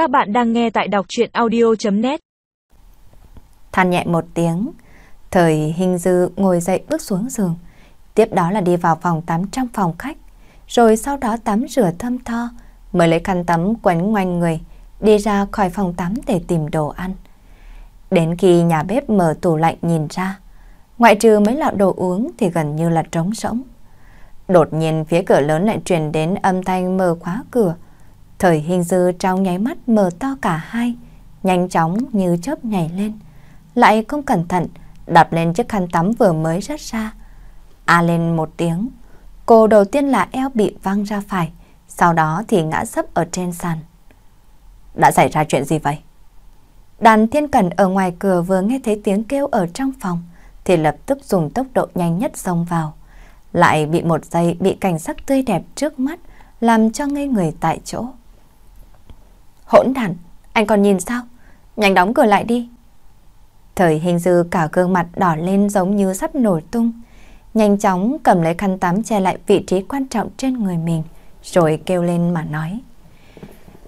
Các bạn đang nghe tại đọc chuyện audio.net Than nhẹ một tiếng, thời hình dư ngồi dậy bước xuống giường. Tiếp đó là đi vào phòng tắm trong phòng khách, rồi sau đó tắm rửa thơm tho, mới lấy khăn tắm quấn ngoanh người, đi ra khỏi phòng tắm để tìm đồ ăn. Đến khi nhà bếp mở tủ lạnh nhìn ra, ngoại trừ mấy lọ đồ uống thì gần như là trống rỗng. Đột nhiên phía cửa lớn lại truyền đến âm thanh mở khóa cửa. Thời hình dư trong nháy mắt mở to cả hai, nhanh chóng như chớp nhảy lên. Lại không cẩn thận, đặt lên chiếc khăn tắm vừa mới rớt ra. A lên một tiếng, cô đầu tiên là eo bị văng ra phải, sau đó thì ngã sấp ở trên sàn. Đã xảy ra chuyện gì vậy? Đàn thiên cần ở ngoài cửa vừa nghe thấy tiếng kêu ở trong phòng, thì lập tức dùng tốc độ nhanh nhất xông vào. Lại bị một giây bị cảnh sắc tươi đẹp trước mắt, làm cho ngây người tại chỗ. Hỗn đàn, anh còn nhìn sao? Nhanh đóng cửa lại đi. Thời hình dư cả gương mặt đỏ lên giống như sắp nổ tung. Nhanh chóng cầm lấy khăn tắm che lại vị trí quan trọng trên người mình, rồi kêu lên mà nói.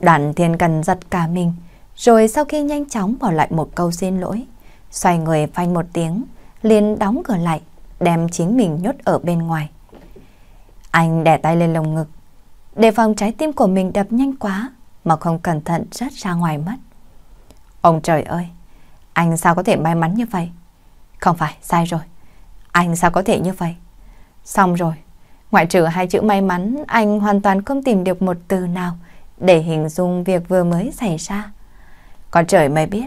Đoàn thiên cần giật cả mình, rồi sau khi nhanh chóng bỏ lại một câu xin lỗi, xoay người phanh một tiếng, liền đóng cửa lại, đem chính mình nhốt ở bên ngoài. Anh đè tay lên lồng ngực, đề phòng trái tim của mình đập nhanh quá, mà không cẩn thận rớt ra ngoài mất. Ông trời ơi, anh sao có thể may mắn như vậy? Không phải, sai rồi. Anh sao có thể như vậy? Xong rồi, ngoại trừ hai chữ may mắn, anh hoàn toàn không tìm được một từ nào để hình dung việc vừa mới xảy ra. Còn trời mới biết,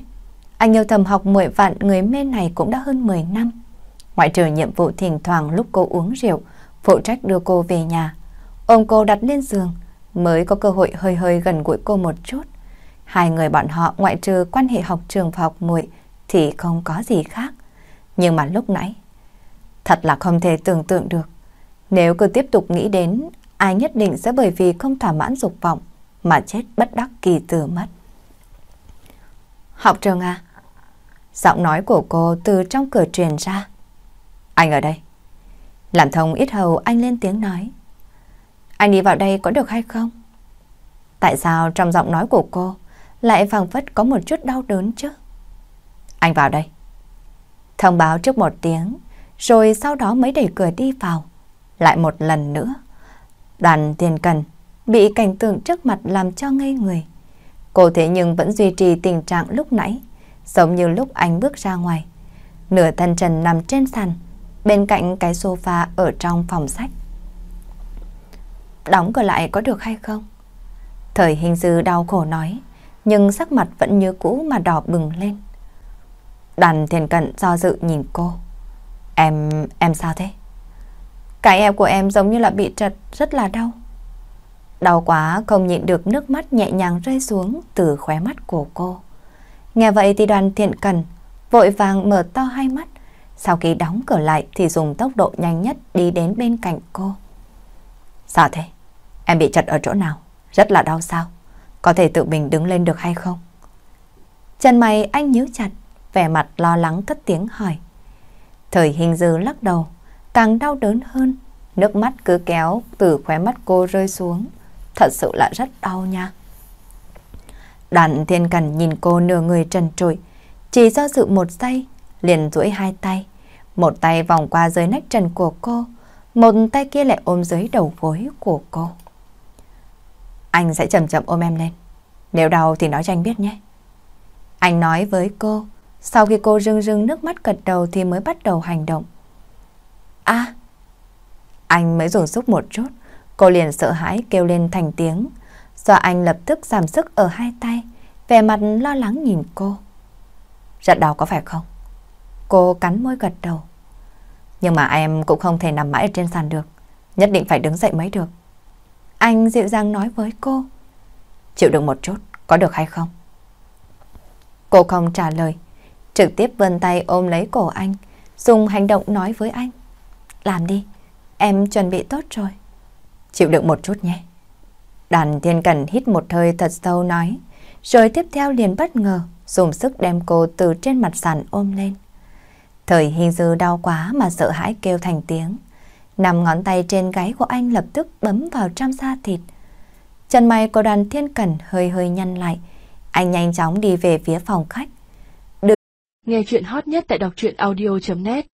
anh yêu thầm học muội vạn người mê này cũng đã hơn 10 năm. Ngoại trừ nhiệm vụ thỉnh thoảng lúc cô uống rượu, phụ trách đưa cô về nhà, ôm cô đặt lên giường, mới có cơ hội hơi hơi gần gũi cô một chút. Hai người bọn họ ngoại trừ quan hệ học trường và học muội thì không có gì khác. Nhưng mà lúc nãy, thật là không thể tưởng tượng được. Nếu cứ tiếp tục nghĩ đến, ai nhất định sẽ bởi vì không thỏa mãn dục vọng mà chết bất đắc kỳ tử mất. Học trường à? Giọng nói của cô từ trong cửa truyền ra. Anh ở đây. Làm thông ít hầu anh lên tiếng nói. Anh đi vào đây có được hay không? Tại sao trong giọng nói của cô lại phảng phất có một chút đau đớn chứ? Anh vào đây. Thông báo trước một tiếng, rồi sau đó mới đẩy cửa đi vào. Lại một lần nữa. Đoàn tiền cần bị cảnh tượng trước mặt làm cho ngây người. Cô thế nhưng vẫn duy trì tình trạng lúc nãy, giống như lúc anh bước ra ngoài. Nửa thân trần nằm trên sàn, bên cạnh cái sofa ở trong phòng sách. Đóng cửa lại có được hay không? Thời hình dư đau khổ nói, nhưng sắc mặt vẫn như cũ mà đỏ bừng lên. Đàn thiền cận do dự nhìn cô. Em, em sao thế? Cái eo của em giống như là bị trật, rất là đau. Đau quá không nhịn được nước mắt nhẹ nhàng rơi xuống từ khóe mắt của cô. Nghe vậy thì đoàn thiện cần vội vàng mở to hai mắt. Sau khi đóng cửa lại thì dùng tốc độ nhanh nhất đi đến bên cạnh cô. Sao thế? Em bị chật ở chỗ nào? Rất là đau sao? Có thể tự mình đứng lên được hay không? Chân mày anh nhíu chặt, vẻ mặt lo lắng thất tiếng hỏi. Thời hình dư lắc đầu, càng đau đớn hơn. Nước mắt cứ kéo từ khóe mắt cô rơi xuống. Thật sự là rất đau nha. Đoàn thiên cần nhìn cô nửa người trần trụi, chỉ do dự một giây, liền duỗi hai tay. Một tay vòng qua dưới nách trần của cô, một tay kia lại ôm dưới đầu gối của cô. Anh sẽ chậm chậm ôm em lên. Nếu đau thì nói cho anh biết nhé. Anh nói với cô, sau khi cô rưng rưng nước mắt gật đầu thì mới bắt đầu hành động. À! Anh mới dùng sức một chút, cô liền sợ hãi kêu lên thành tiếng. Do anh lập tức giảm sức ở hai tay, vẻ mặt lo lắng nhìn cô. Rất đau có phải không? Cô cắn môi gật đầu. Nhưng mà em cũng không thể nằm mãi ở trên sàn được. Nhất định phải đứng dậy mới được. Anh dịu dàng nói với cô. Chịu được một chút, có được hay không? Cô không trả lời. Trực tiếp vươn tay ôm lấy cổ anh, dùng hành động nói với anh. Làm đi, em chuẩn bị tốt rồi. Chịu đựng một chút nhé. Đàn thiên cần hít một hơi thật sâu nói, rồi tiếp theo liền bất ngờ dùng sức đem cô từ trên mặt sàn ôm lên. Thời hình dư đau quá mà sợ hãi kêu thành tiếng. Nằm ngón tay trên gáy của anh lập tức bấm vào trong da thịt. Chân mày của đoàn thiên cẩn hơi hơi nhăn lại, Anh nhanh chóng đi về phía phòng khách. Được Nghe chuyện hot nhất tại đọc truyện audio.net